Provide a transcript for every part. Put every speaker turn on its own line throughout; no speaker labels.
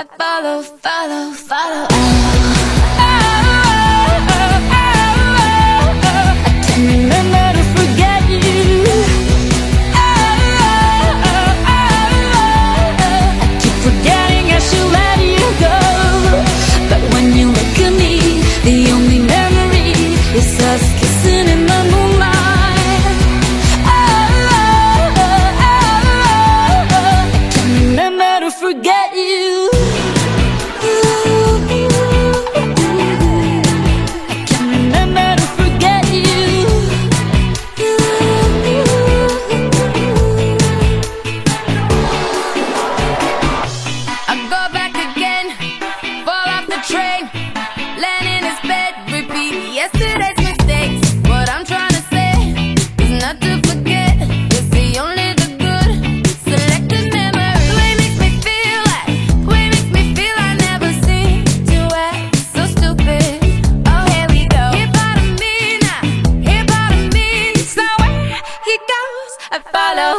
I follow, follow, follow. I can forget you. I keep forgetting let you go. But when you look at me, the only memory is us.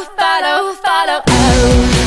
follow, follow, oh.